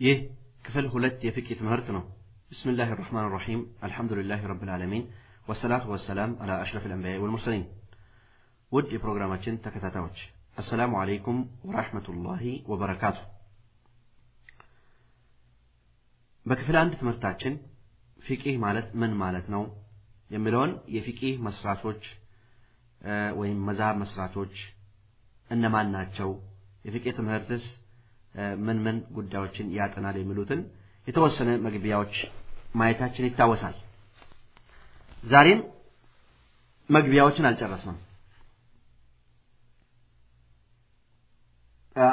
ይህ ክፍል ሁለት የፍቅህ ትምህርት ነው። ብስምላህ ራህማን ራሒም አልሐምዱሊላህ ረብል ዓለሚን ወሰላቱ ወሰላም አላ አሽረፍ ልአንቢያ ወልሙርሰሊን። ውድ የፕሮግራማችን ተከታታዮች አሰላሙ አለይኩም ወራህመቱላሂ ወበረካቱ። በክፍል አንድ ትምህርታችን ፊቂህ ማለት ምን ማለት ነው የሚለውን የፊቂህ መስራቾች ወይም መዛብ መስራቾች እነማን ናቸው፣ የፊቂህ ትምህርትስ ምን ምን ጉዳዮችን ያጠናል የሚሉትን የተወሰነ መግቢያዎች ማየታችን ይታወሳል። ዛሬም መግቢያዎችን አልጨረስንም።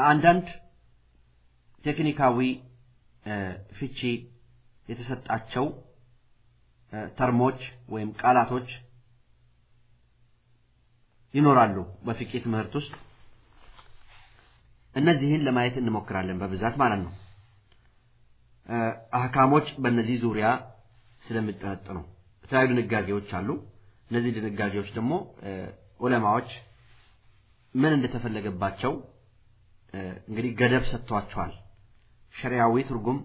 አንዳንድ ቴክኒካዊ ፍቺ የተሰጣቸው ተርሞች ወይም ቃላቶች ይኖራሉ በፊቂህ ትምህርት ውስጥ። እነዚህን ለማየት እንሞክራለን በብዛት ማለት ነው። አህካሞች በእነዚህ ዙሪያ ስለሚጠነጥኑ የተለያዩ ድንጋጌዎች አሉ። እነዚህ ድንጋጌዎች ደግሞ ዑለማዎች ምን እንደተፈለገባቸው እንግዲህ ገደብ ሰጥቷቸዋል። ሸሪያዊ ትርጉም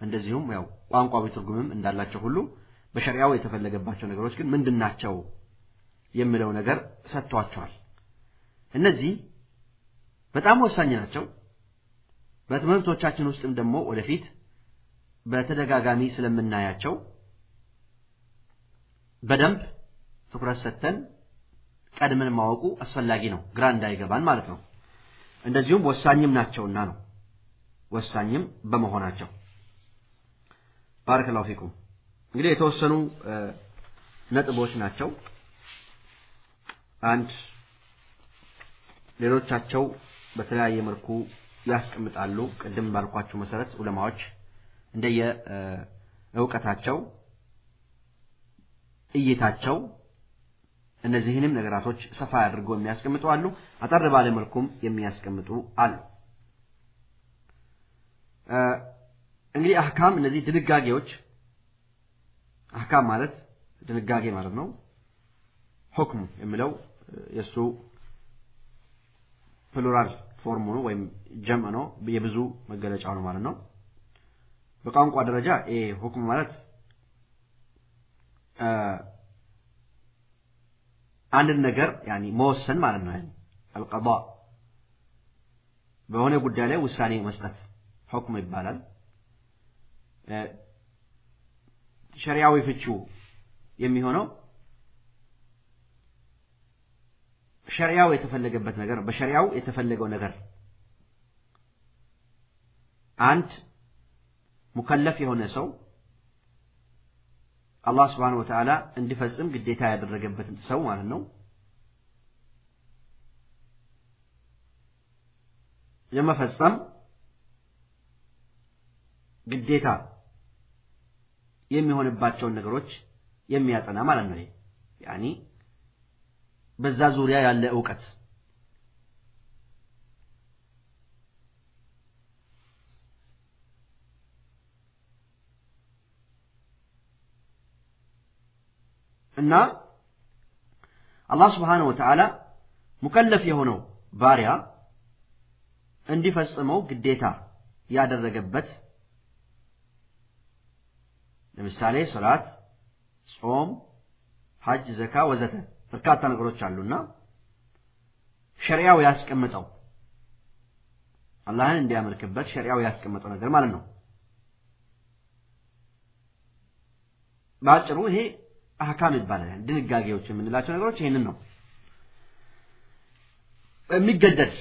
እንደዚሁም ያው ቋንቋዊ ትርጉምም እንዳላቸው ሁሉ በሸሪያው የተፈለገባቸው ነገሮች ግን ምንድን ናቸው የሚለው ነገር ሰጥቷቸዋል። እነዚህ በጣም ወሳኝ ናቸው። በትምህርቶቻችን ውስጥም ደግሞ ወደፊት በተደጋጋሚ ስለምናያቸው በደንብ ትኩረት ሰጥተን ቀድመን ማወቁ አስፈላጊ ነው፣ ግራ እንዳይገባን ማለት ነው። እንደዚሁም ወሳኝም ናቸውና ነው ወሳኝም በመሆናቸው ባረከላሁ ፊኩም። እንግዲህ የተወሰኑ ነጥቦች ናቸው። አንድ ሌሎቻቸው በተለያየ መልኩ ያስቀምጣሉ። ቅድም ባልኳቸው መሰረት ዑለማዎች እንደየ እውቀታቸው እይታቸው እነዚህንም ነገራቶች ሰፋ አድርገው የሚያስቀምጡ አሉ። አጠር ባለ መልኩም የሚያስቀምጡ አሉ። እንግዲህ አህካም እነዚህ ድንጋጌዎች አህካም ማለት ድንጋጌ ማለት ነው። ሁክም የሚለው የእሱ plural form ኡ ነው ወይም ጀምዕ ነው፣ የብዙ መገለጫው ነው ማለት ነው። በቋንቋ ደረጃ ይሄ ሁክም ማለት አንድን ነገር ያኒ መወሰን ማለት ነው። አልቀዳ በሆነ ጉዳይ ላይ ውሳኔ መስጠት ሁክም ይባላል። ሸሪያዊ ፍቺው የሚሆነው ሸሪያው የተፈለገበት ነገር በሸሪያው የተፈለገው ነገር አንድ ሙከለፍ የሆነ ሰው አላህ ስብሓነሁ ወተዓላ እንዲፈጽም ግዴታ ያደረገበትን ሰው ማለት ነው የመፈጸም ግዴታ የሚሆንባቸውን ነገሮች የሚያጠና ማለት ነው። ያኒ በዛ ዙሪያ ያለ እውቀት። እና አላህ ስብሓነሁ ወተዓላ ሙከለፍ የሆነው ባሪያ እንዲፈጽመው ግዴታ ያደረገበት ለምሳሌ ሶላት፣ ጾም፣ ሐጅ፣ ዘካ ወዘተ በርካታ ነገሮች አሉና ሸሪያው ያስቀምጠው አላህን እንዲያመልክበት ሸሪያው ያስቀመጠው ነገር ማለት ነው። በአጭሩ ይሄ አህካም ይባላል። ድንጋጌዎች የምንላቸው ነገሮች ይህንን ነው። የሚገደድ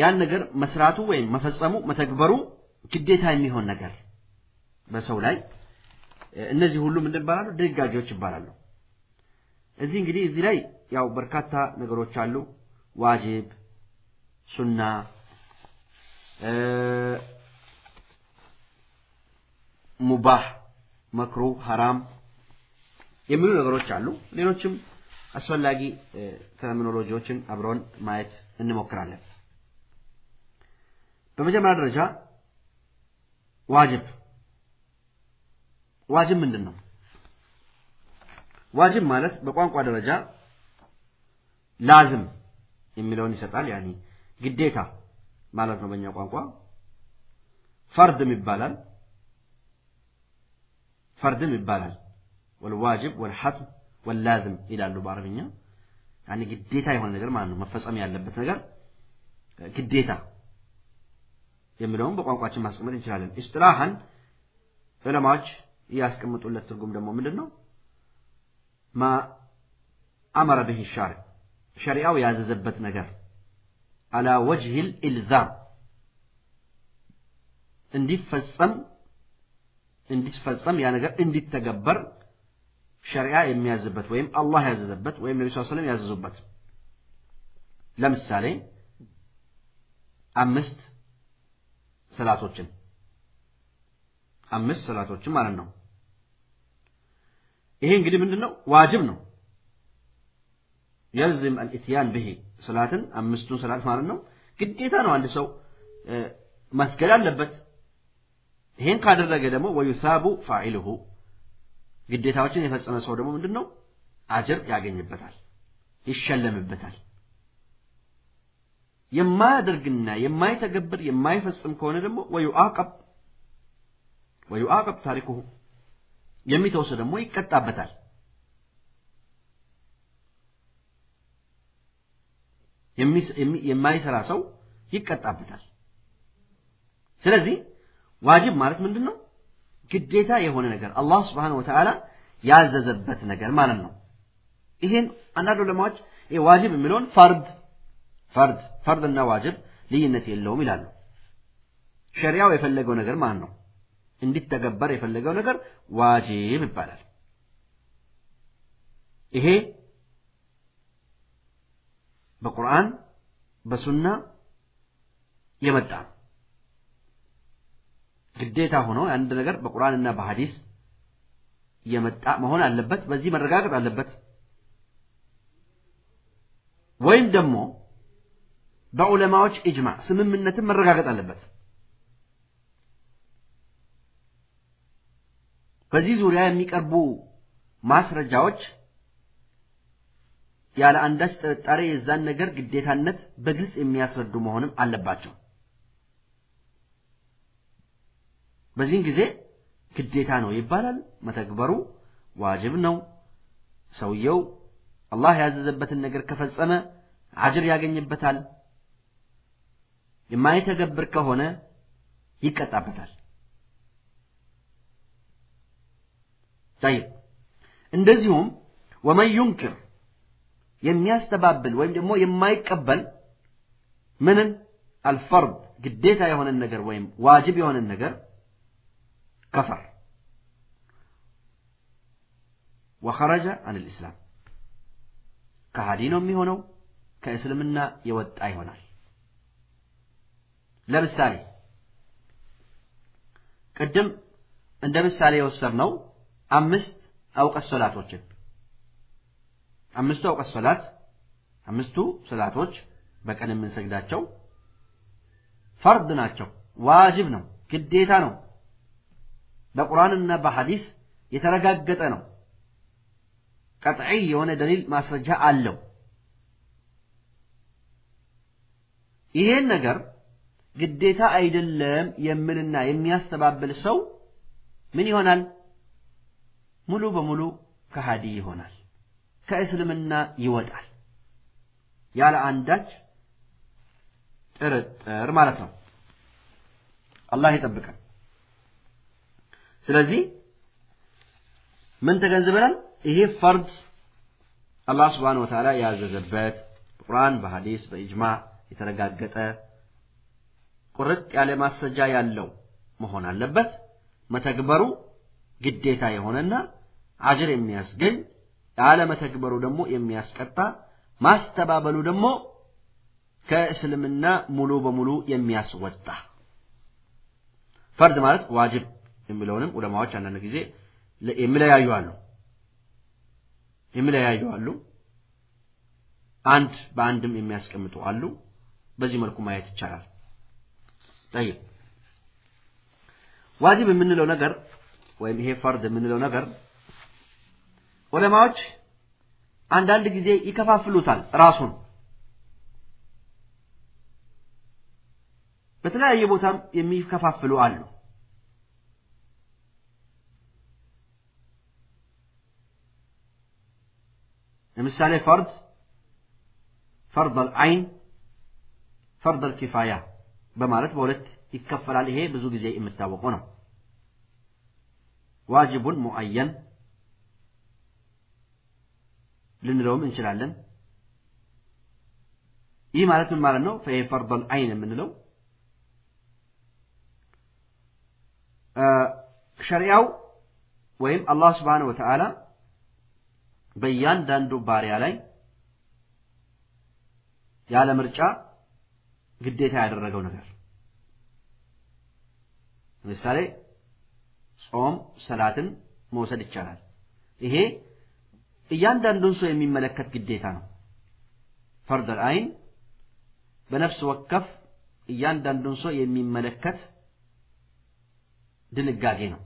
ያን ነገር መስራቱ ወይም መፈጸሙ መተግበሩ ግዴታ የሚሆን ነገር በሰው ላይ እነዚህ ሁሉ ምንድን ይባላሉ? ድንጋጌዎች ይባላሉ። እዚህ እንግዲህ እዚህ ላይ ያው በርካታ ነገሮች አሉ። ዋጅብ፣ ሱና፣ ሙባህ፣ መክሩህ፣ ሐራም የሚሉ ነገሮች አሉ። ሌሎችም አስፈላጊ ተርሚኖሎጂዎችን አብረውን ማየት እንሞክራለን። በመጀመሪያ ደረጃ ዋጅብ ዋጅብ ምንድን ነው? ዋጅብ ማለት በቋንቋ ደረጃ ላዝም የሚለውን ይሰጣል። ያኒ ግዴታ ማለት ነው በእኛ ቋንቋ። ፈርድም ይባላል ፈርድም ይባላል። ወልዋጅብ ወልሐትም ወላዝም ይላሉ በአረብኛ። ያኔ ግዴታ የሆነ ነገር ማለት ነው። መፈጸም ያለበት ነገር ግዴታ የሚለውን በቋንቋችን ማስቀመጥ እንችላለን። ኢስጥላሃን ዑለማዎች ያስቀምጡለት ትርጉም ደግሞ ምንድን ነው ማ አመረ ብህ ሻሪ ሸሪዓው ያዘዘበት ነገር። አላ ወጅህ ልኢልዛም እንዲፈጸም እንዲፈጸም ያ ነገር እንዲተገበር ሸሪዓ የሚያዝበት ወይም አላህ ያዘዘበት ወይም ነቢ ስ ሰለም ያዘዙበት። ለምሳሌ አምስት ሰላቶችን። አምስት ሰላቶችን ማለት ነው ይሄ እንግዲህ ምንድን ነው ዋጅብ ነው። የልዝም አልኢትያን ብሄ ሰላትን አምስቱን ሰላት ማለት ነው። ግዴታ ነው አንድ ሰው መስገድ አለበት። ይሄን ካደረገ ደግሞ ወዩሳቡ ፋዒልሁ ግዴታዎችን የፈጸመ ሰው ደግሞ ምንድን ነው አጅር ያገኝበታል ይሸለምበታል። የማያደርግና የማይተገብር የማይፈጽም ከሆነ ደግሞ ወዩአቀብ ወዩአቀብ ታሪኩሁ የሚተውሰ ደግሞ ይቀጣበታል። የማይሰራ ሰው ይቀጣበታል። ስለዚህ ዋጅብ ማለት ምንድን ነው ግዴታ የሆነ ነገር አላህ ስብሓን ወተዓላ ያዘዘበት ነገር ማለት ነው። ይሄን አንዳንድ ዑለማዎች ዋጅብ የሚለውን ፈርድ ፈርድ ፈርድና ዋጅብ ልዩነት የለውም ይላሉ። ሸሪያው የፈለገው ነገር ማለት ነው እንዲተገበር የፈለገው ነገር ዋጅብ ይባላል። ይሄ በቁርአን በሱና የመጣ ነው ግዴታ ሆኖ አንድ ነገር በቁርአንና በሐዲስ የመጣ መሆን አለበት በዚህ መረጋገጥ አለበት። ወይም ደግሞ በዑለማዎች ኢጅማዕ ስምምነትን መረጋገጥ አለበት በዚህ ዙሪያ የሚቀርቡ ማስረጃዎች ያለ አንዳች ጥርጣሬ የዛን ነገር ግዴታነት በግልጽ የሚያስረዱ መሆንም አለባቸው። በዚህን ጊዜ ግዴታ ነው ይባላል መተግበሩ ዋጅብ ነው። ሰውየው አላህ ያዘዘበትን ነገር ከፈጸመ አጅር ያገኝበታል። የማይተገብር ከሆነ ይቀጣበታል ጠይብ እንደዚሁም ወመን ዩንክር የሚያስተባብል ወይም ደግሞ የማይቀበል ምንን? አልፈርድ ግዴታ የሆነን ነገር ወይም ዋጅብ የሆነን ነገር ከፈር። ወኸረጀ አን ልእስላም ከሃዲ ነው የሚሆነው ከእስልምና የወጣ ይሆናል። ለምሳሌ ቅድም እንደ ምሳሌ የወሰድነው አምስት አውቀት ሶላቶችን። አምስቱ አውቀት ሶላት አምስቱ ሶላቶች በቀን የምንሰግዳቸው ፈርድ ናቸው ዋጅብ ነው ግዴታ ነው። በቁርአንና በሐዲስ የተረጋገጠ ነው። ቀጥዒ የሆነ ደሊል ማስረጃ አለው። ይሄን ነገር ግዴታ አይደለም የምልና የሚያስተባብል ሰው ምን ይሆናል ሙሉ በሙሉ ከሃዲ ይሆናል ከእስልምና ይወጣል። ያለ አንዳች ጥርጥር ማለት ነው። አላህ ይጠብቀን። ስለዚህ ምን ተገንዝበናል? ይሄ ፈርድ አላህ ስብሓን ወተዓላ ያዘዘበት በቁርአን በሐዲስ በኢጅማዕ የተረጋገጠ ቁርጥ ያለ ማስረጃ ያለው መሆን አለበት። መተግበሩ ግዴታ የሆነና አጅር የሚያስገኝ ያለመተግበሩ ደግሞ የሚያስቀጣ ማስተባበሉ ደግሞ ከእስልምና ሙሉ በሙሉ የሚያስወጣ። ፈርድ ማለት ዋጅብ የሚለውንም ዑለማዎች አንዳንድ ጊዜ የሚለያዩ አሉ። የሚለያዩ አሉ። አንድ በአንድም የሚያስቀምጡ አሉ። በዚህ መልኩ ማየት ይቻላል። ጠይብ። ዋጅብ የምንለው ነገር ወይም ይሄ ፈርድ የምንለው ነገር ዑለማዎች አንዳንድ ጊዜ ይከፋፍሉታል ራሱን በተለያየ ቦታም የሚከፋፍሉ አሉ። ለምሳሌ ፈርድ ፈርድ አልዓይን ፈርድ አልኪፋያ በማለት በሁለት ይከፈላል። ይሄ ብዙ ጊዜ የምታወቀው ነው። ዋጅቡን ሙአየን ልንለውም እንችላለን። ይህ ማለት ምን ማለት ነው? ፈርድ አይን የምንለው ሸሪያው ወይም አላህ ስብሓነሁ ወተዓላ በእያንዳንዱ ባሪያ ላይ ያለ ምርጫ ግዴታ ያደረገው ነገር ለምሳሌ ጾም፣ ሰላትን መውሰድ ይቻላል። ይሄ እያንዳንዱን ሰው የሚመለከት ግዴታ ነው። ፈርደል አይን በነፍስ ወከፍ እያንዳንዱን ሰው የሚመለከት ድንጋጌ ነው።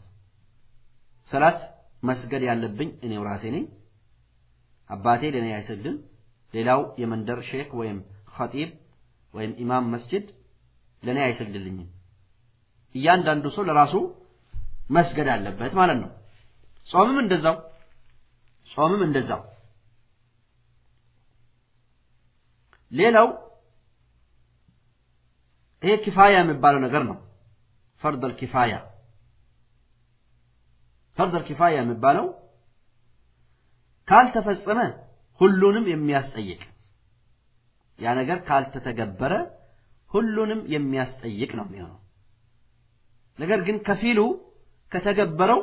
ሰላት መስገድ ያለብኝ እኔው ራሴ ነኝ። አባቴ ለእኔ አይሰግድም። ሌላው የመንደር ሼክ ወይም ኸጢብ ወይም ኢማም መስጅድ ለእኔ አይሰግድልኝም። እያንዳንዱ ሰው ለራሱ መስገድ አለበት ማለት ነው። ጾምም እንደዛው ጾምም እንደዛው። ሌላው ይሄ ኪፋያ የሚባለው ነገር ነው። ፈርደል ኪፋያ ፈርደል ኪፋያ የሚባለው ካልተፈጸመ ሁሉንም የሚያስጠይቅ ያ ነገር ካልተተገበረ ሁሉንም የሚያስጠይቅ ነው የሚሆነው። ነገር ግን ከፊሉ ከተገበረው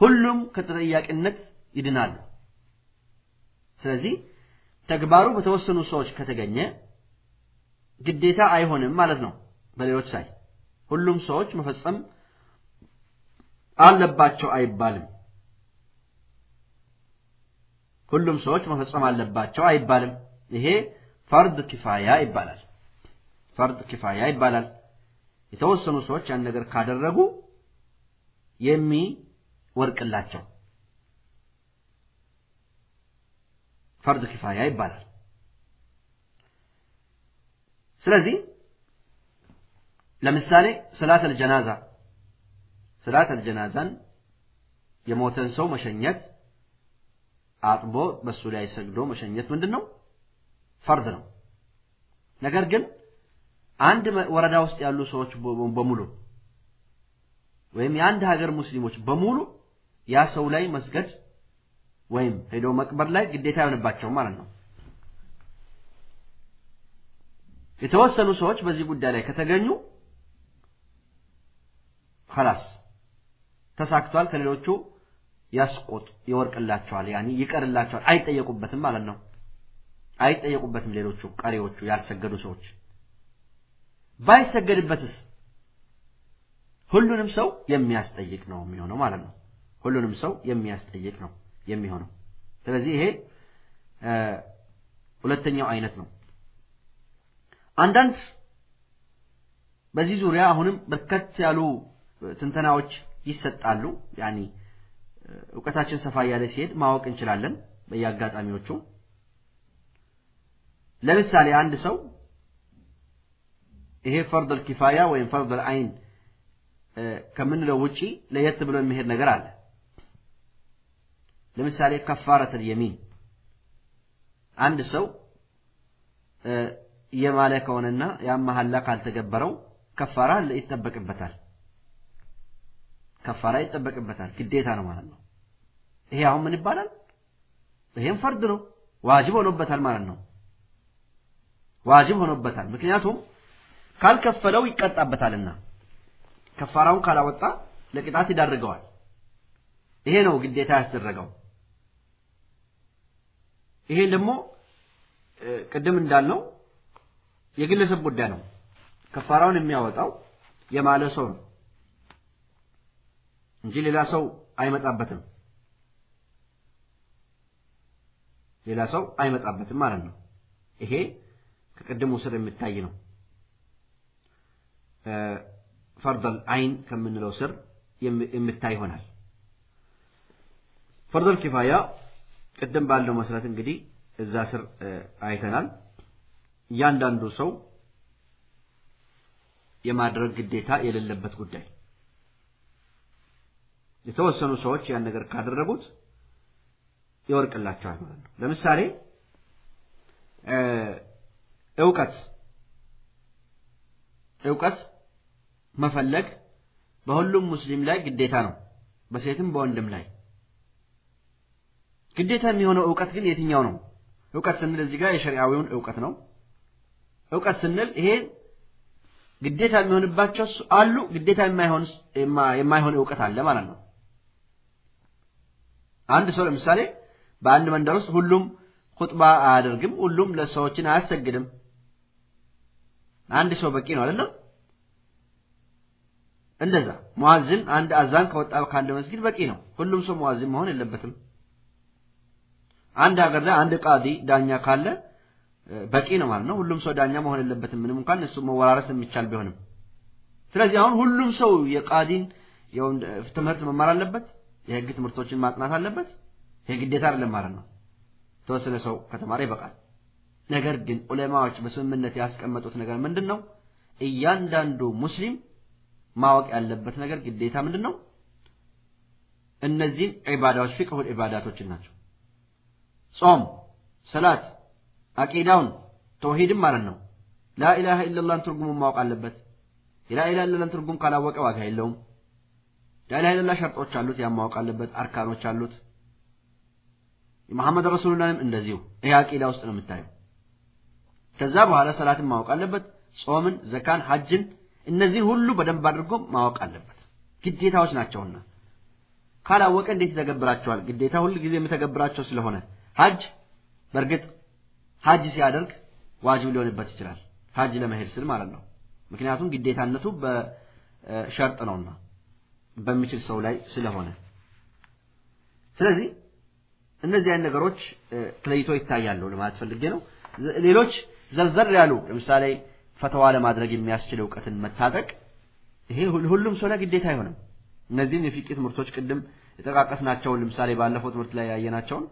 ሁሉም ከተጠያቂነት ይድናሉ። ስለዚህ ተግባሩ በተወሰኑ ሰዎች ከተገኘ ግዴታ አይሆንም ማለት ነው። በሌሎች ሳይ ሁሉም ሰዎች መፈጸም አለባቸው አይባልም። ሁሉም ሰዎች መፈጸም አለባቸው አይባልም። ይሄ ፈርድ ኪፋያ ይባላል። ፈርድ ኪፋያ ይባላል። የተወሰኑ ሰዎች ያን ነገር ካደረጉ የሚወርቅላቸው ፈርድ ኪፋያ ይባላል። ስለዚህ ለምሳሌ ሰላት አልጀናዛ ሰላት አልጀናዛን የሞተን ሰው መሸኘት አጥቦ በሱ ላይ ሰግዶ መሸኘት ምንድን ነው? ፈርድ ነው። ነገር ግን አንድ ወረዳ ውስጥ ያሉ ሰዎች በሙሉ ወይም የአንድ ሀገር ሙስሊሞች በሙሉ ያ ሰው ላይ መስገድ ወይም ሄዶ መቅበር ላይ ግዴታ አይሆንባቸውም ማለት ነው። የተወሰኑ ሰዎች በዚህ ጉዳይ ላይ ከተገኙ ኸላስ ተሳክቷል። ከሌሎቹ ያስቆጥ ይወርቅላቸዋል፣ ያኒ ይቀርላቸዋል፣ አይጠየቁበትም ማለት ነው። አይጠየቁበትም ሌሎቹ ቀሪዎቹ ያልሰገዱ ሰዎች። ባይሰገድበትስ ሁሉንም ሰው የሚያስጠይቅ ነው የሚሆነው ማለት ነው። ሁሉንም ሰው የሚያስጠይቅ ነው የሚሆነው። ስለዚህ ይሄ ሁለተኛው አይነት ነው። አንዳንድ በዚህ ዙሪያ አሁንም በርከት ያሉ ትንተናዎች ይሰጣሉ። ያኒ እውቀታችን ሰፋ እያለ ሲሄድ ማወቅ እንችላለን በየአጋጣሚዎቹ። ለምሳሌ አንድ ሰው ይሄ ፈርደል ኪፋያ ወይም ፈርደል አይን ከምንለው ውጪ ለየት ብሎ የሚሄድ ነገር አለ። ለምሳሌ ከፋረተል የሚን አንድ ሰው የማለ ከሆነና ያም መሐላ ካልተገበረው ከፋራ ይጠበቅበታል። ከፋራ ይጠበቅበታል፣ ግዴታ ነው ማለት ነው። ይሄ አሁን ምን ይባላል? ይሄም ፈርድ ነው፣ ዋጅብ ሆኖበታል ማለት ነው። ዋጅብ ሆኖበታል። ምክንያቱም ካልከፈለው ይቀጣበታልና ከፋራውን ካላወጣ ለቅጣት ይዳርገዋል። ይሄ ነው ግዴታ ያስደረገው። ይሄ ደግሞ ቅድም እንዳልነው የግለሰብ ጉዳይ ነው። ከፋራውን የሚያወጣው የማለ ሰው ነው እንጂ ሌላ ሰው አይመጣበትም። ሌላ ሰው አይመጣበትም ማለት ነው። ይሄ ከቅድሙ ስር የሚታይ ነው። ፈርደል አይን ከምንለው ስር የሚታይ ይሆናል። ፈርደል ኪፋያ ቅድም ባለው መሰረት እንግዲህ እዛ ስር አይተናል። እያንዳንዱ ሰው የማድረግ ግዴታ የሌለበት ጉዳይ የተወሰኑ ሰዎች ያን ነገር ካደረጉት ይወርቅላቸዋል ማለት ነው። ለምሳሌ እውቀት እውቀት መፈለግ በሁሉም ሙስሊም ላይ ግዴታ ነው፣ በሴትም በወንድም ላይ ግዴታ የሚሆነው እውቀት ግን የትኛው ነው? እውቀት ስንል እዚህ ጋር የሸሪዓዊውን እውቀት ነው። እውቀት ስንል ይሄ ግዴታ የሚሆንባቸው አሉ፣ ግዴታ የማይሆን እውቀት አለ ማለት ነው። አንድ ሰው ለምሳሌ በአንድ መንደር ውስጥ ሁሉም ኹጥባ አያደርግም፣ ሁሉም ለሰዎችን አያሰግድም። አንድ ሰው በቂ ነው አይደለም? እንደዛ ሙአዝን አንድ አዛን ከወጣ ከአንድ መስጊድ በቂ ነው። ሁሉም ሰው ሙአዝን መሆን የለበትም። አንድ ሀገር ላይ አንድ ቃዲ ዳኛ ካለ በቂ ነው ማለት ነው። ሁሉም ሰው ዳኛ መሆን የለበትም፣ ምንም እንኳን እሱ መወራረስ የሚቻል ቢሆንም። ስለዚህ አሁን ሁሉም ሰው የቃዲን ትምህርት መማር አለበት፣ የህግ ትምህርቶችን ማጥናት አለበት። ይሄ ግዴታ አይደለም ማለት ነው። የተወሰነ ሰው ከተማረ ይበቃል። ነገር ግን ዑለማዎች በስምምነት ያስቀመጡት ነገር ምንድን ነው? እያንዳንዱ ሙስሊም ማወቅ ያለበት ነገር ግዴታ ምንድን ነው? እነዚህን ዒባዳዎች ፊቅሁል ዒባዳቶችን ናቸው። ጾም፣ ሰላት፣ አቂዳውን ተውሂድም ማለት ነው። ላኢላሃ ኢለላህን ትርጉሙን ማወቅ አለበት። የላኢላሃ ኢለላህን ትርጉም ካላወቀ ዋጋ የለውም። ላኢላሃ ኢለላህ ሸርጦች አሉት፣ ያን ማወቅ አለበት። አርካኖች አሉት። የመሐመድ ረሱሉላህም እንደዚሁ ይህ አቂዳ ውስጥ ነው የምታየው። ከዛ በኋላ ሰላትን ማወቅ አለበት። ጾምን፣ ዘካን፣ ሐጅን እነዚህ ሁሉ በደንብ አድርጎ ማወቅ አለበት። ግዴታዎች ናቸውና ካላወቀ እንዴት ይተገብራቸዋል? ግዴታ ሁል ጊዜ የምተገብራቸው ስለሆነ ሐጅ በእርግጥ ሐጅ ሲያደርግ ዋጅብ ሊሆንበት ይችላል። ሐጅ ለመሄድ ስል ማለት ነው። ምክንያቱም ግዴታነቱ በሸርጥ ነውና በሚችል ሰው ላይ ስለሆነ ስለዚህ እነዚህ አይነት ነገሮች ተለይቶ ይታያሉ ለማለት ፈልጌ ነው። ሌሎች ዘርዘር ያሉ ለምሳሌ ፈተዋ ለማድረግ የሚያስችል እውቀትን መታጠቅ ይሄ ሁሉም ሰው ላይ ግዴታ አይሆንም። እነዚህን የፊቂ ትምህርቶች ቅድም የጠቃቀስናቸውን ለምሳሌ ባለፈው ትምህርት ላይ ያየናቸውን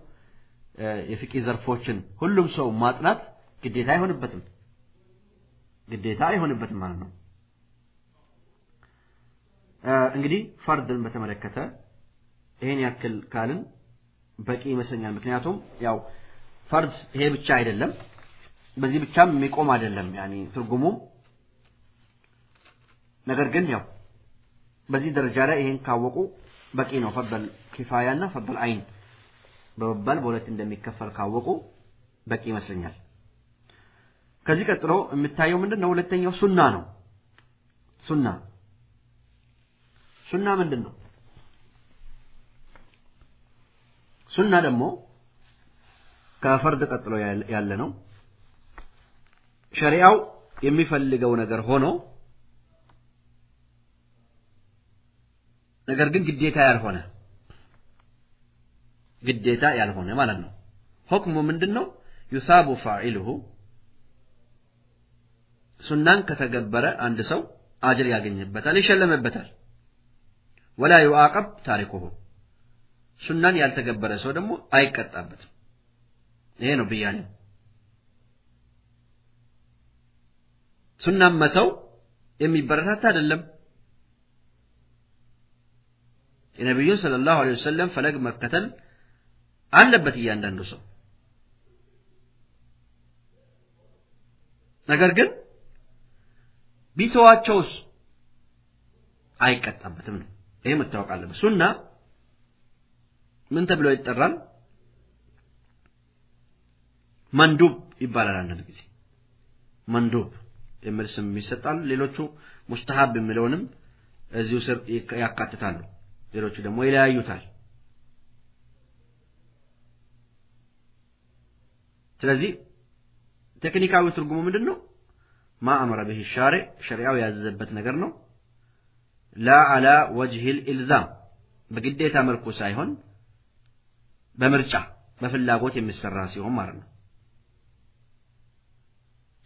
የፊቂ ዘርፎችን ሁሉም ሰው ማጥናት ግዴታ አይሆንበትም ግዴታ አይሆንበትም ማለት ነው። እንግዲህ ፈርድን በተመለከተ ይሄን ያክል ካልን በቂ ይመስለኛል። ምክንያቱም ያው ፈርድ ይሄ ብቻ አይደለም፣ በዚህ ብቻም የሚቆም አይደለም ያኔ ትርጉሙም። ነገር ግን ያው በዚህ ደረጃ ላይ ይሄን ካወቁ በቂ ነው። ፈርደል ኪፋያና ፈርደል አይን በመባል በሁለት እንደሚከፈል ካወቁ በቂ ይመስለኛል። ከዚህ ቀጥሎ የምታየው ምንድን ነው? ሁለተኛው ሱና ነው። ሱና ሱና ምንድን ነው? ሱና ደግሞ ከፈርድ ቀጥሎ ያለ ነው። ሸሪዓው የሚፈልገው ነገር ሆኖ ነገር ግን ግዴታ ያልሆነ ግዴታ ያልሆነ ማለት ነው። ሁክሙ ምንድን ነው? ዩሳቡ ፋዒልሁ ሱናን ከተገበረ አንድ ሰው አጅር ያገኝበታል፣ ይሸለምበታል። ወላ ዩአቀብ ታሪኩሁ ሱናን ያልተገበረ ሰው ደግሞ አይቀጣበትም። ይሄ ነው ብያኔው። ሱናን መተው የሚበረታታ አይደለም። የነቢዩን ሰለላሁ ዐለይሂ ወሰለም ፈለግ መከተል አለበት እያንዳንዱ ሰው። ነገር ግን ቢተዋቸውስ አይቀጣበትም ነው። ይሄ መታወቅ ሱና ምን ተብሎ ይጠራል? መንዱብ ይባላል። አንዳንድ ጊዜ መንዱብ የሚል ስም ይሰጣሉ። ሌሎቹ ሙስተሃብ የሚለውንም እዚሁ ስር ያካትታሉ። ሌሎቹ ደግሞ ይለያዩታል። ስለዚህ ቴክኒካዊ ትርጉሙ ምንድን ነው? ማ አመረ ብህ ሻሪዕ ሸሪዓው ያዘዘበት ነገር ነው። ላ አላ ወጅሂል ኢልዛም በግዴታ መልኩ ሳይሆን በምርጫ በፍላጎት የሚሰራ ሲሆን ማለት ነው።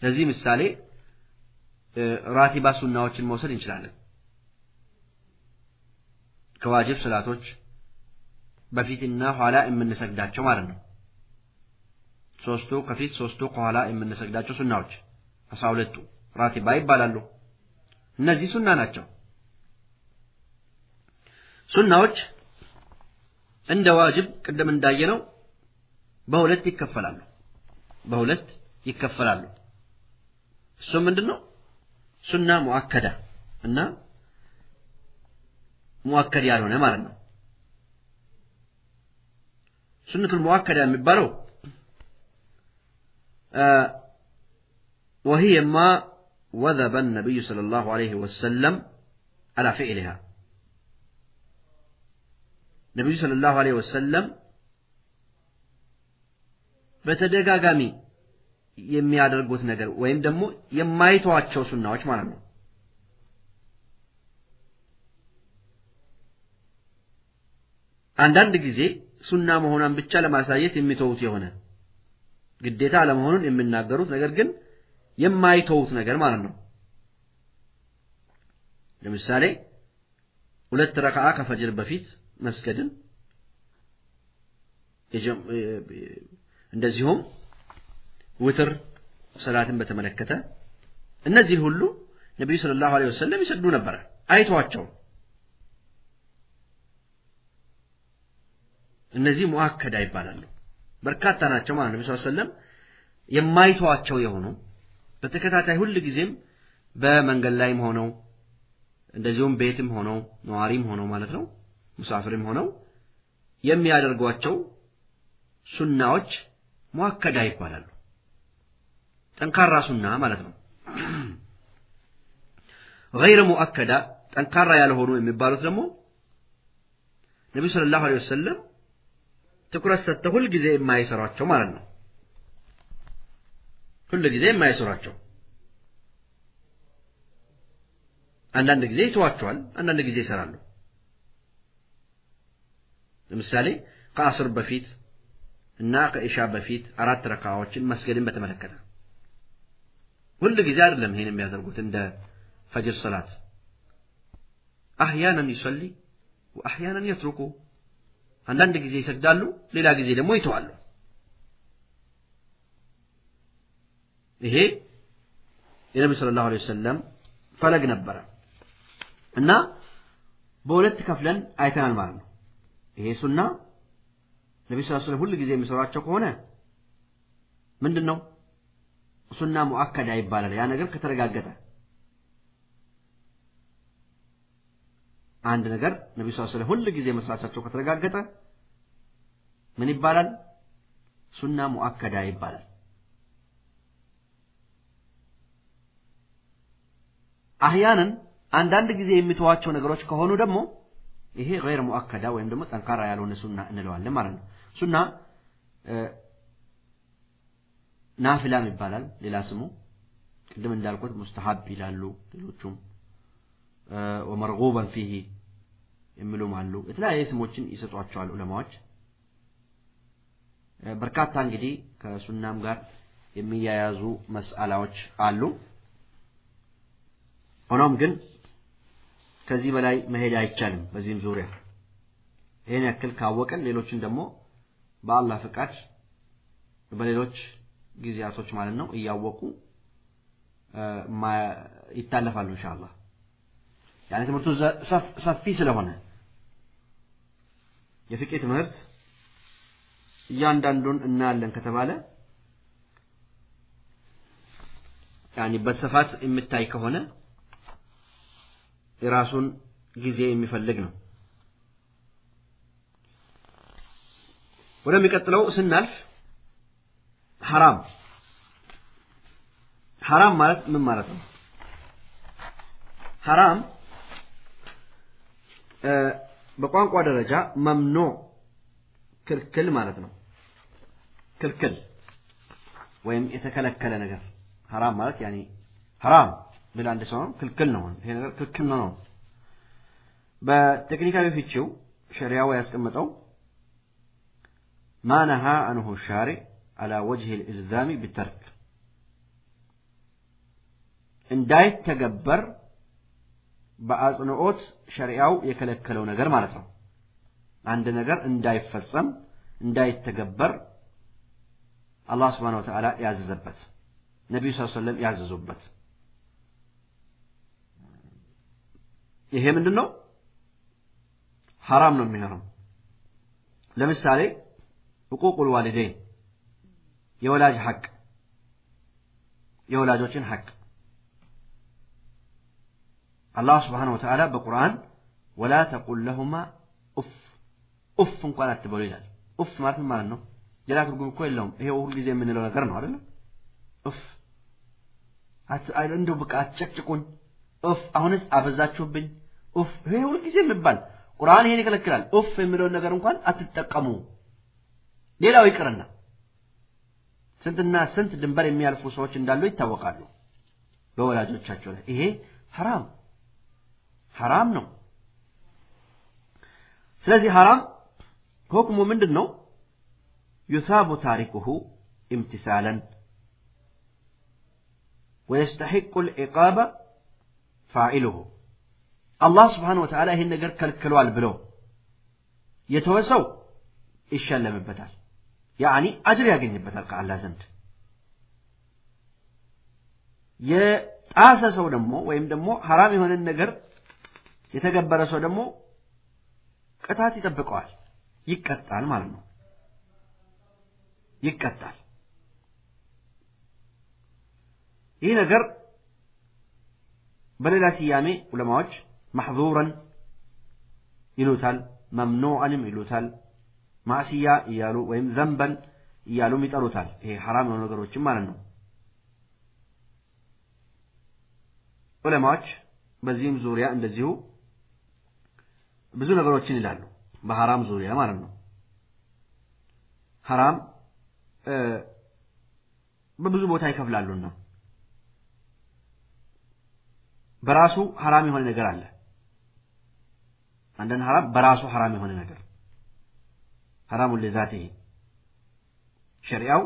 ለዚህ ምሳሌ ራቲባ ሱናዎችን መውሰድ እንችላለን። ከዋጅብ ሰላቶች በፊትና ኋላ የምንሰግዳቸው ማለት ነው። ሶስቱ ከፊት ሶስቱ ከኋላ የምንሰግዳቸው ሱናዎች አስራ ሁለቱ ራቲባ ይባላሉ። እነዚህ ሱና ናቸው። ሱናዎች እንደ ዋጅብ ቅድም እንዳየነው በሁለት ይከፈላሉ። በሁለት ይከፈላሉ። እሱ ምንድን ነው? ሱና ሙአከዳ እና ሙአከድ ያልሆነ ማለት ነው። ሱነቱል ሙአከዳ የሚባለው وهي ما وذب النبي صلى الله عليه وسلم على فعلها ነቢዩ ሰለላሁ ዐለይሂ ወሰለም በተደጋጋሚ የሚያደርጉት ነገር ወይም ደግሞ የማይተዋቸው ሱናዎች ማለት ነው። አንዳንድ ጊዜ ሱና መሆኗን ብቻ ለማሳየት የሚተዉት የሆነ ግዴታ አለመሆኑን የሚናገሩት ነገር ግን የማይተዉት ነገር ማለት ነው። ለምሳሌ ሁለት ረክዓ ከፈጅር በፊት መስገድን እንደዚሁም ውትር ሰላትን በተመለከተ እነዚህ ሁሉ ነቢዩ ሰለላሁ ዐለይሂ ወሰለም ይሰግዱ ነበረ፣ አይተዋቸውም። እነዚህ ሙአከዳ ይባላሉ። በርካታ ናቸው ማለት ነቢ ሰለም የማይተዋቸው የሆኑ በተከታታይ ሁል ጊዜም በመንገድ ላይም ሆነው እንደዚሁም ቤትም ሆነው ነዋሪም ሆነው ማለት ነው ሙሳፍርም ሆነው የሚያደርጓቸው ሱናዎች ሙአከዳ ይባላሉ። ጠንካራ ሱና ማለት ነው። ገይረ ሙአከዳ ጠንካራ ያልሆኑ የሚባሉት ደግሞ ነቢዩ ሰለላሁ ዐለይሂ ወሰለም ትኩረት ሰጥተው ሁል ጊዜ የማይሰሯቸው ማለት ነው። ሁል ጊዜ የማይሰሯቸው አንዳንድ ጊዜ ይተዋቸዋል፣ አንዳንድ ጊዜ ይሰራሉ። ለምሳሌ ከአስር በፊት እና ከኢሻ በፊት አራት ረካዎችን መስገድን በተመለከተ ሁል ጊዜ አይደለም ይሄን የሚያደርጉት እንደ ፈጅር ሰላት አህያናን ይሰሊ ወአህያናን የትሩኩ አንዳንድ ጊዜ ይሰግዳሉ፣ ሌላ ጊዜ ደግሞ ይተዋሉ። ይሄ የነቢ ሰለላሁ ዐለይሂ ወሰለም ፈለግ ነበረ እና በሁለት ከፍለን አይተናል ማለት ነው። ይሄ ሱና ነቢ ስ ስለም ሁል ጊዜ የሚሰሯቸው ከሆነ ምንድን ነው ሱና ሙአከዳ ይባላል። ያ ነገር ከተረጋገጠ አንድ ነገር ነቢ ስ ስለም ሁል ጊዜ መስራታቸው ከተረጋገጠ ምን ይባላል? ሱና ሙአከዳ ይባላል። አህያንን አንዳንድ ጊዜ የሚተዋቸው ነገሮች ከሆኑ ደግሞ ይሄ ገይር ሙአከዳ ወይም ደግሞ ጠንካራ ያልሆነ ሱና እንለዋለን ማለት ነው። ሱና ናፊላም ይባላል ሌላ ስሙ። ቅድም እንዳልኩት ሙስተሐብ ይላሉ ሌሎቹም ወመርጉበን ፊሂ የሚሉም አሉ። የተለያየ ስሞችን ይሰጧቸዋል ዑለማዎች። በርካታ እንግዲህ ከሱናም ጋር የሚያያዙ መስአላዎች አሉ። ሆኖም ግን ከዚህ በላይ መሄድ አይቻልም። በዚህም ዙሪያ ይህን ያክል ካወቀን ሌሎችን ደግሞ በአላህ ፍቃድ በሌሎች ጊዜያቶች ማለት ነው እያወቁ ይታለፋሉ ኢንሻአላህ። ያኔ ትምህርቱ ሰፊ ስለሆነ የፍቄ ትምህርት እያንዳንዱን እናያለን ከተባለ በስፋት የምታይ ከሆነ የራሱን ጊዜ የሚፈልግ ነው። ወደሚቀጥለው ስናልፍ ሐራም ሐራም ማለት ምን ማለት ነው? ሐራም በቋንቋ ደረጃ መምኖ ክልክል ማለት ነው። ክልክል ወይም የተከለከለ ነገር ሐራም ማለት ያኔ ሐራም ብል አንድ ሰው ክልክል ነው፣ ይሄ ነገር ክልክል ነው ነው። በቴክኒካዊ ፍቺው ሸሪያው ያስቀመጠው ማ ነሃ አንሁ ሻሪዕ አላ ወጅህ ልኢልዛሚ ቢተርክ እንዳይተገበር በአጽንኦት ሸሪያው የከለከለው ነገር ማለት ነው። አንድ ነገር እንዳይፈጸም እንዳይተገበር አላህ ስብሓነ ወተዓላ ያዘዘበት ነቢዩ ስ ሰለም ያዘዙበት ይሄ ምንድን ነው? ሐራም ነው የሚሆነው። ለምሳሌ ሕቁቁል ዋሊደይን የወላጅ ሐቅ የወላጆችን ሐቅ አላህ ስብሓነሁ ወተዓላ በቁርአን ወላ ተቁል ለሁማ ኡፍ ኡፍ እንኳን አትበሉ ይላል። ኡፍ ማለት ማለት ነው ሌላ ትርጉም እኮ የለውም። ይሄ ሁልጊዜ የምንለው ነገር ነው አይደለም? ኡፍ እንደው በቃ አትጨቅጭቁኝ፣ ኡፍ አሁንስ አበዛችሁብኝ፣ ኡፍ ይሄ ሁልጊዜ የሚባል ቁርአን ይሄን ይከለክላል። ኡፍ የሚለውን ነገር እንኳን አትጠቀሙ። ሌላው ይቅርና ስንትና ስንት ድንበር የሚያልፉ ሰዎች እንዳሉ ይታወቃሉ በወላጆቻቸው ላይ። ይሄ ሐራም ሐራም ነው። ስለዚህ ሐራም ሁክሙ ምንድን ነው? ዩሳቡ ታሪኩሁ ኢምቲሳለን ወየስተሒቁ ልዕቃበ ፋኢሉሁ አላህ ስብሓነሁ ወተዓላ ይህን ነገር ከልክሏል ብለው የተወሰው ይሸለምበታል። ያዕኒ አጅር ያገኝበታል ከአላህ ዘንድ። የጣሰ ሰው ደግሞ ወይም ደግሞ ሐራም የሆነን ነገር የተገበረ ሰው ደግሞ ቅጣት ይጠብቀዋል፣ ይቀጣል ማለት ነው። ይቀጣል። ይህ ነገር በሌላ ስያሜ ዑለማዎች ማሕዙረን ይሉታል፣ መምኑዐንም ይሉታል፣ ማዕስያ እያሉ ወይም ዘንበን እያሉም ይጠሩታል። ይሄ ሐራም የሆኑ ነገሮችም ማለት ነው። ዑለማዎች በዚህም ዙሪያ እንደዚሁ ብዙ ነገሮችን ይላሉ። በሐራም ዙሪያ ማለት ነው። ሐራም በብዙ ቦታ ይከፍላሉና በራሱ ሐራም የሆነ ነገር አለ። አንዳንድ ሐራም በራሱ ሐራም የሆነ ነገር ሐራሙን ለዛቲሂ ሸሪዓው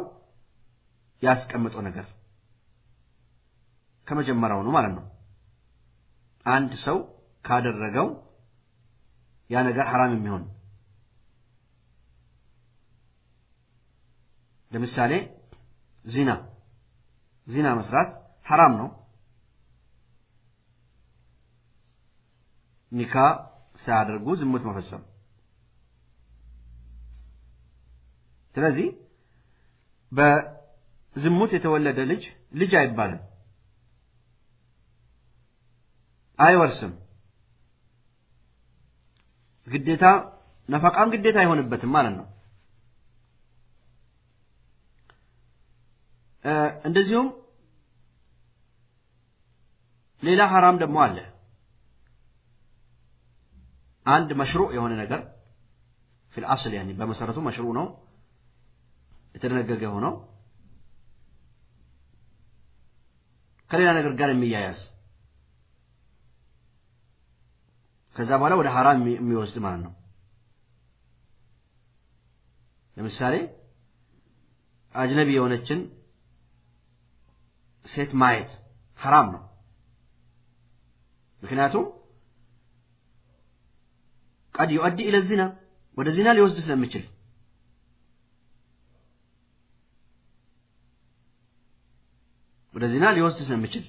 ያስቀምጠው ነገር ከመጀመሪያው ነው ማለት ነው። አንድ ሰው ካደረገው ያ ነገር ሐራም የሚሆን ለምሳሌ ዚና ዚና መስራት ሐራም ነው። ኒካ ሳያደርጉ ዝሙት መፈጸም። ስለዚህ በዝሙት የተወለደ ልጅ ልጅ አይባልም፣ አይወርስም። ግዴታ ነፈቃም ግዴታ አይሆንበትም ማለት ነው። እንደዚሁም ሌላ ሐራም ደግሞ አለ። አንድ መሽሩዕ የሆነ ነገር ፊል አስል ያኒ በመሰረቱ መሽሩዕ ነው የተደነገገ ሆነው ከሌላ ነገር ጋር የሚያያዝ ከዛ በኋላ ወደ ሐራም የሚወስድ ማለት ነው። ለምሳሌ አጅነቢ የሆነችን ሴት ማየት ሐራም ነው። ምክንያቱም ቀድ ዩአዲ ኢለ ዚና ወደ ዚና ሊወስድ ስለሚችል ወደ ዚና ሊወስድ ስለሚችል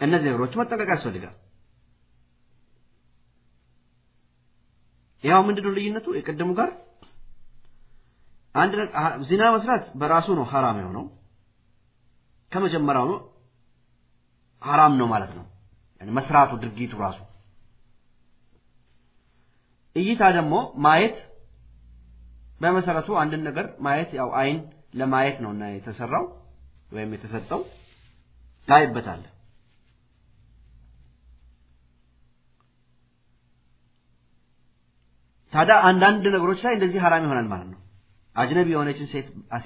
እነዚህ ነገሮች መጠንቀቅ ያስፈልጋል። ያው ምንድነው ልዩነቱ የቀደሙ ጋር አንድ ዚና መስራት በራሱ ነው ሐራም የሆነው ከመጀመሪያው ነው ሐራም ነው ማለት ነው። መስራቱ ድርጊቱ ራሱ እይታ ደግሞ ማየት በመሰረቱ አንድን ነገር ማየት ያው አይን ለማየት ነው እና የተሰራው ወይም የተሰጠው ታይበታለህ። ታዲያ አንዳንድ ነገሮች ላይ እንደዚህ ሐራም ይሆናል ማለት ነው። አጅነቢ የሆነችን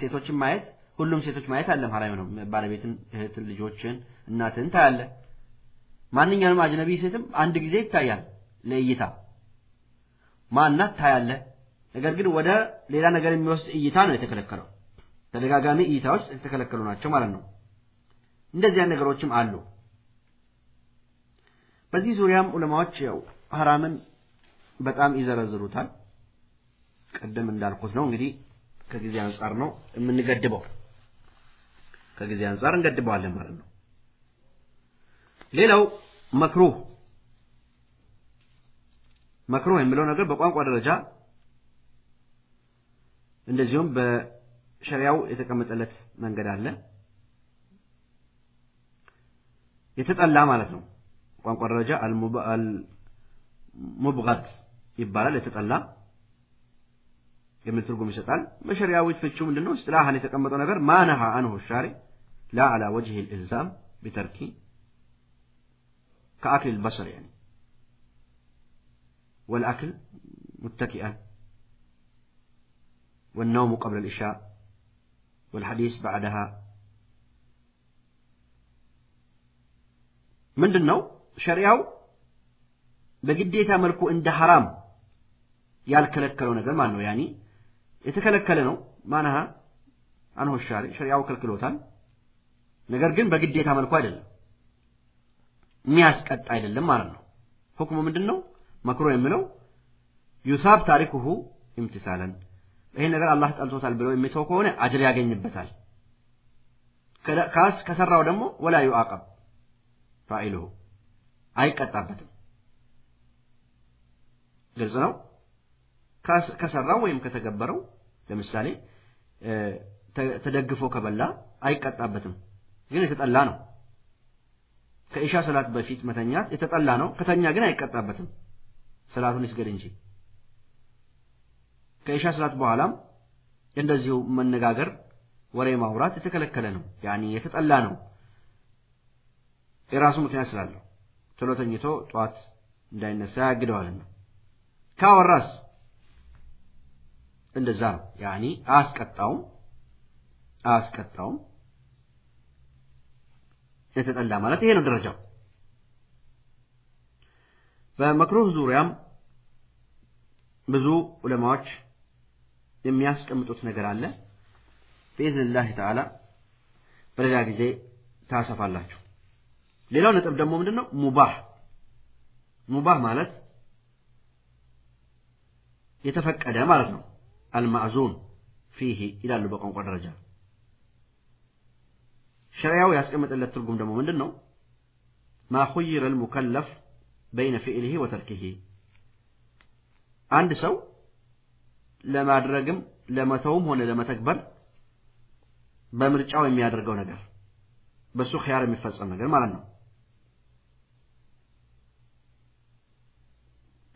ሴቶችን ማየት ሁሉም ሴቶች ማየት አለም ሐራም ነው። ባለቤትን፣ እህትን፣ ልጆችን፣ እናትን ታያለ። ማንኛውም አጅነቢ ሴትም አንድ ጊዜ ይታያል ለእይታ ማናት ታያለ። ነገር ግን ወደ ሌላ ነገር የሚወስድ እይታ ነው የተከለከለው። ተደጋጋሚ እይታዎች የተከለከሉ ናቸው ማለት ነው። እንደዚያ ነገሮችም አሉ። በዚህ ዙሪያም ዑለማዎች ያው ሐራምን በጣም ይዘረዝሩታል። ቅድም እንዳልኩት ነው እንግዲህ ከጊዜ አንጻር ነው የምንገድበው። ከጊዜ አንጻር እንገድበዋለን ማለት ነው። ሌላው መክሩህ መክሩህ የሚለው ነገር በቋንቋ ደረጃ እንደዚሁም በሸሪያው የተቀመጠለት መንገድ አለ። የተጠላ ማለት ነው። ቋንቋ ደረጃ አልሙብገድ ይባላል። የተጠላ የሚል ትርጉም ይሰጣል። በሸሪያዊ ፍቺው ምንድን ነው? እስጥላሃን የተቀመጠው ነገር ማነሃ አንሁ ሻሪ ላ አላ ወጅህ ልኢልዛም ቢተርኪ ከአክል ልበሰር ያኒ والأكل متكئا والنوم قبل الإشاء والحديث بعدها ምንድን ነው ሸሪያው በግዴታ መልኩ እንደ ሐራም ያልከለከለው ነገር ማን ነው? ያኒ የተከለከለ ነው። ማነሃ አንሆ ሻሪ ሸሪያው ከልክሎታል። ነገር ግን በግዴታ መልኩ አይደለም፣ የሚያስቀጣ አይደለም ማለት ነው። ሁክሙ ምንድን ነው? መክሮ የሚለው ዩሳብ ታሪኩሁ ኢምቲሳለን ይሄን ነገር አላህ ጠልቶታል ብለው የሚተው ከሆነ አጅር ያገኝበታል። ከሰራው ደግሞ ወላ ዩአቀብ ፋኢልሁ አይቀጣበትም። ግልጽ ነው። ከሰራው ወይም ከተገበረው ለምሳሌ ተደግፎ ከበላ አይቀጣበትም፣ ግን የተጠላ ነው። ከኢሻ ሰላት በፊት መተኛት የተጠላ ነው። ከተኛ ግን አይቀጣበትም፣ ሰላቱን ይስገድ እንጂ። ከኢሻ ሰላት በኋላም እንደዚሁ መነጋገር፣ ወሬ ማውራት የተከለከለ ነው። ያኒ የተጠላ ነው። የራሱ ምክንያት ስላለው ቶሎ ተኝቶ ጠዋት እንዳይነሳ ያግደዋልና ካወራስ እንደዛ ነው። ያኒ አያስቀጣውም አያስቀጣውም። የተጠላ ማለት ይሄ ነው ደረጃው። በመክሩህ ዙሪያም ብዙ ዑለማዎች የሚያስቀምጡት ነገር አለ። በኢዝንላህ ተዓላ በሌላ ጊዜ ታሰፋላችሁ። ሌላው ነጥብ ደግሞ ምንድን ነው? ሙባህ ሙባህ ማለት የተፈቀደ ማለት ነው። አልማዕዙን ፊሂ ይላሉ በቋንቋ ደረጃ። ሸሪያው ያስቀመጠለት ትርጉም ደግሞ ምንድን ነው? ማ ኹይረ በይነ ፊዕሊሂ ወተርኪሂ አንድ ሰው ለማድረግም ለመተውም ሆነ ለመተግበር በምርጫው የሚያደርገው ነገር በሱ ኽያር የሚፈጸም ነገር ማለት ነው።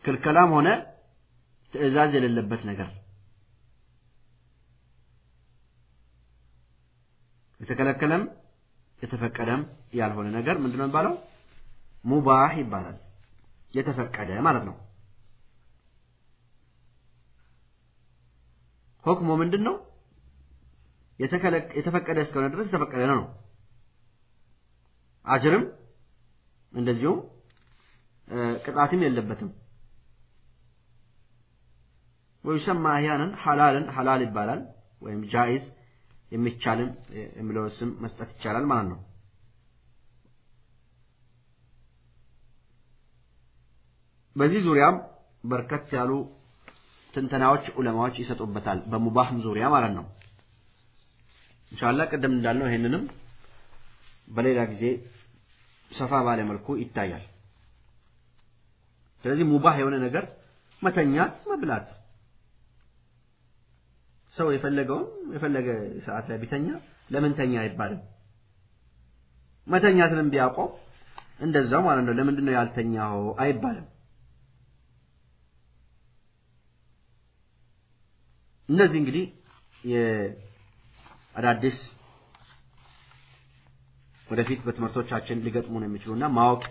ክልከላም ሆነ ትዕዛዝ የሌለበት ነገር የተከለከለም የተፈቀደም ያልሆነ ነገር ምንድን ነው የሚባለው? ሙባህ ይባላል። የተፈቀደ ማለት ነው። ሁክሙ ምንድን ነው? የተፈቀደ እስከሆነ ድረስ የተፈቀደ ነው። አጅርም እንደዚሁም ቅጣትም የለበትም። ወይሰማ አህያንን ሐላልን ሐላል ይባላል ወይም ጃኢዝ የሚቻልም የሚለው ስም መስጠት ይቻላል ማለት ነው። በዚህ ዙሪያም በርከት ያሉ ትንተናዎች ዑለማዎች ይሰጡበታል። በሙባህም ዙሪያ ማለት ነው። ኢንሻአላህ ቅድም እንዳልነው ይሄንንም በሌላ ጊዜ ሰፋ ባለ መልኩ ይታያል። ስለዚህ ሙባህ የሆነ ነገር መተኛት፣ መብላት ሰው የፈለገውን የፈለገ ሰዓት ላይ ቢተኛ ለምን ተኛ አይባልም። መተኛትንም ቢያቆም እንደዛው ማለት ነው። ለምንድን ነው ያልተኛው አይባልም። እነዚህ እንግዲህ የአዳዲስ ወደፊት በትምህርቶቻችን ሊገጥሙን የሚችሉና ማወቅ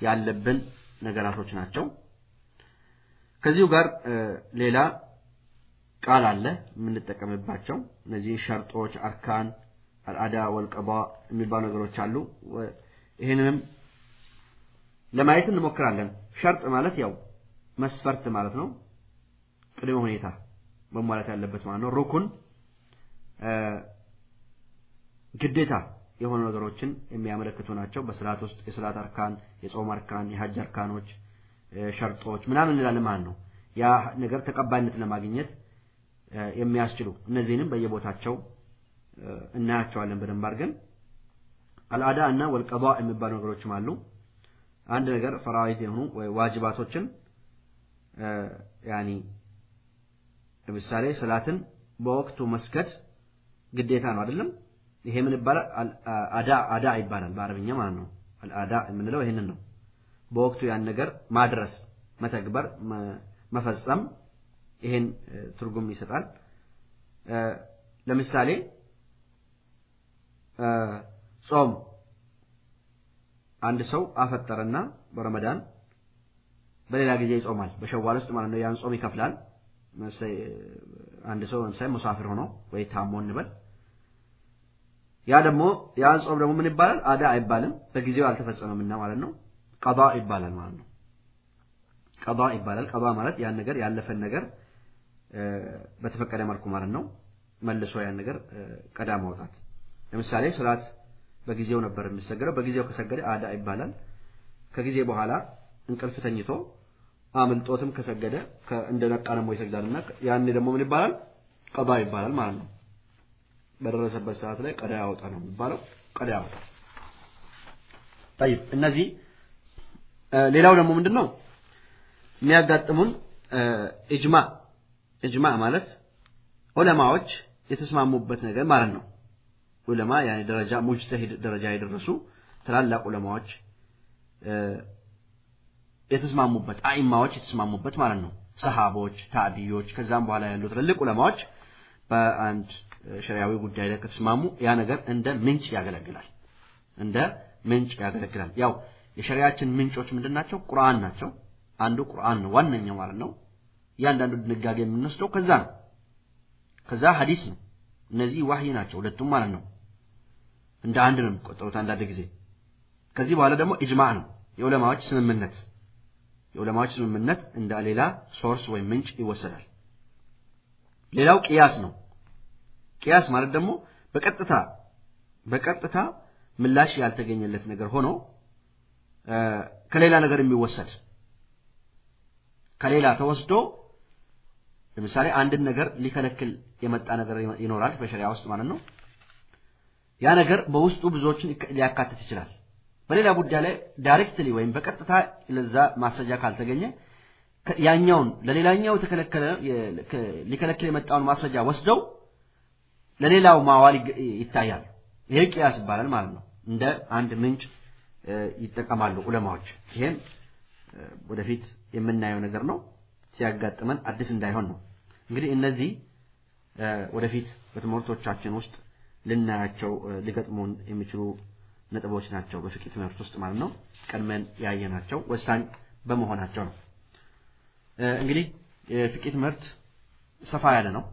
ያለብን ነገራቶች ናቸው። ከዚሁ ጋር ሌላ ቃል አለ የምንጠቀምባቸው እነዚህ ሸርጦች፣ አርካን፣ አልአዳ ወልቀባ የሚባሉ ነገሮች አሉ። ይህንንም ለማየት እንሞክራለን። ሸርጥ ማለት ያው መስፈርት ማለት ነው። ቅድመ ሁኔታ መሟላት ያለበት ማለት ነው። ሩኩን ግዴታ የሆኑ ነገሮችን የሚያመለክቱ ናቸው። በሰላት ውስጥ የሰላት አርካን፣ የጾም አርካን፣ የሀጅ አርካኖች፣ ሸርጦች ምናምን እንላለን ማለት ነው። ያ ነገር ተቀባይነት ለማግኘት የሚያስችሉ እነዚህንም በየቦታቸው እናያቸዋለን በደንብ አድርገን። አልአዳ እና ወልቀዷ የሚባሉ ነገሮችም አሉ። አንድ ነገር ፈራዊድ የሆኑ ዋጅባቶችን ለምሳሌ ሰላትን በወቅቱ መስገድ ግዴታ ነው አይደለም? ይሄ ምን ይባላል? አዳ አዳ ይባላል በአረብኛ ማለት ነው። አልአዳ የምንለው ይሄንን ነው። በወቅቱ ያን ነገር ማድረስ፣ መተግበር፣ መፈጸም ይሄን ትርጉም ይሰጣል። ለምሳሌ ጾም አንድ ሰው አፈጠረና በረመዳን በሌላ ጊዜ ይጾማል። በሸዋል ውስጥ ማለት ነው። ያን ጾም ይከፍላል። አንድ ሰው ለምሳሌ ሙሳፊር ሆኖ ወይ ታሞ እንበል ያ ደግሞ ያን ጾም ደግሞ ምን ይባላል? አዳ አይባልም። በጊዜው አልተፈጸመምና ማለት ነው። ቀዷ ይባላል ማለት ነው። ቀዷ ይባላል። ቀዷ ማለት ያን ነገር ያለፈን ነገር በተፈቀደ መልኩ ማለት ነው መልሶ ያን ነገር ቀዳ ማውጣት። ለምሳሌ ሰላት በጊዜው ነበር የሚሰገደው። በጊዜው ከሰገደ አዳ ይባላል። ከጊዜ በኋላ እንቅልፍ ተኝቶ አምልጦትም ከሰገደ እንደነቃ ደግሞ ይሰግዳልና ያኔ ደግሞ ምን ይባላል? ቀዷ ይባላል ማለት ነው። በደረሰበት ሰዓት ላይ ቀዳ ያወጣ ነው የሚባለው። ቀዳ ያወጣ። ጠይብ እነዚህ ሌላው ደግሞ ምንድን ነው የሚያጋጥሙን እጅማ እጅማ ማለት ዑለማዎች የተስማሙበት ነገር ማለት ነው። ዑለማ ደረጃ ሙጅተሂድ ደረጃ የደረሱ ትላላቅ ዑለማዎች የተስማሙበት አኢማዎች የተስማሙበት ማለት ነው። ሰሃቦች፣ ታቢዮች ከዛም በኋላ ያሉ ትልልቅ ዑለማዎች በአንድ ሸሪያዊ ጉዳይ ላይ ከተስማሙ ያ ነገር እንደ ምንጭ ያገለግላል። እንደ ምንጭ ያገለግላል። ያው የሸሪያችን ምንጮች ምንድን ናቸው? ቁርአን ናቸው። አንዱ ቁርአን ነው ዋነኛው ማለት ነው። እያንዳንዱ ድንጋጌ የምንወስደው ከዛ ነው። ከዛ ሐዲስ ነው። እነዚህ ዋህይ ናቸው ሁለቱም ማለት ነው። እንደ አንድ ነው የሚቆጠሩት አንዳንድ ጊዜ። ከዚህ በኋላ ደግሞ ኢጅማዕ ነው የዑለማዎች ስምምነት። የዑለማዎች ስምምነት እንደ ሌላ ሶርስ ወይም ምንጭ ይወሰዳል። ሌላው ቅያስ ነው። ቅያስ ማለት ደግሞ በቀጥታ በቀጥታ ምላሽ ያልተገኘለት ነገር ሆኖ ከሌላ ነገር የሚወሰድ ከሌላ ተወስዶ ለምሳሌ አንድን ነገር ሊከለክል የመጣ ነገር ይኖራል በሸሪያ ውስጥ ማለት ነው። ያ ነገር በውስጡ ብዙዎችን ሊያካትት ይችላል። በሌላ ጉዳይ ላይ directly ወይም በቀጥታ ለዛ ማስረጃ ካልተገኘ ያኛውን ለሌላኛው የተከለከለ ሊከለክል የመጣውን ማስረጃ ወስደው ለሌላው ማዋል ይታያል። ይሄ ቅያስ ይባላል ማለት ነው። እንደ አንድ ምንጭ ይጠቀማሉ ዑለማዎች። ይሄም ወደፊት የምናየው ነገር ነው። ሲያጋጥመን አዲስ እንዳይሆን ነው። እንግዲህ እነዚህ ወደፊት በትምህርቶቻችን ውስጥ ልናያቸው ሊገጥሙን የሚችሉ ነጥቦች ናቸው። በፍቂ ትምህርት ውስጥ ማለት ነው። ቀድመን ያየናቸው ወሳኝ በመሆናቸው ነው። እንግዲህ የፍቂ ትምህርት ሰፋ ያለ ነው።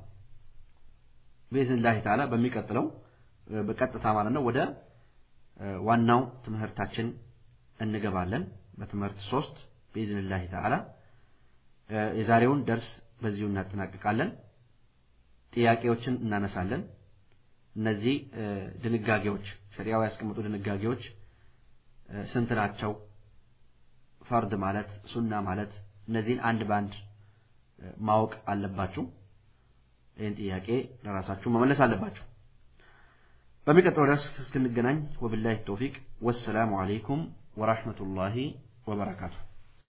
ብኢዝኒላሂ ተዓላ በሚቀጥለው በቀጥታ ማለት ነው ወደ ዋናው ትምህርታችን እንገባለን። በትምህርት ሶስት ብኢዝኒላሂ ተዓላ የዛሬውን ደርስ በዚሁ እናጠናቅቃለን። ጥያቄዎችን እናነሳለን። እነዚህ ድንጋጌዎች ሸሪያው ያስቀመጡ ድንጋጌዎች ስንት ናቸው? ፈርድ ማለት ሱና ማለት እነዚህን አንድ በአንድ ማወቅ አለባችሁ። ይህን ጥያቄ ለራሳችሁ መመለስ አለባችሁ። በሚቀጥለው ደርስ እስክንገናኝ ወቢላሂ ተውፊቅ ወሰላሙ አለይኩም ወራህመቱላሂ ወበረካቱ።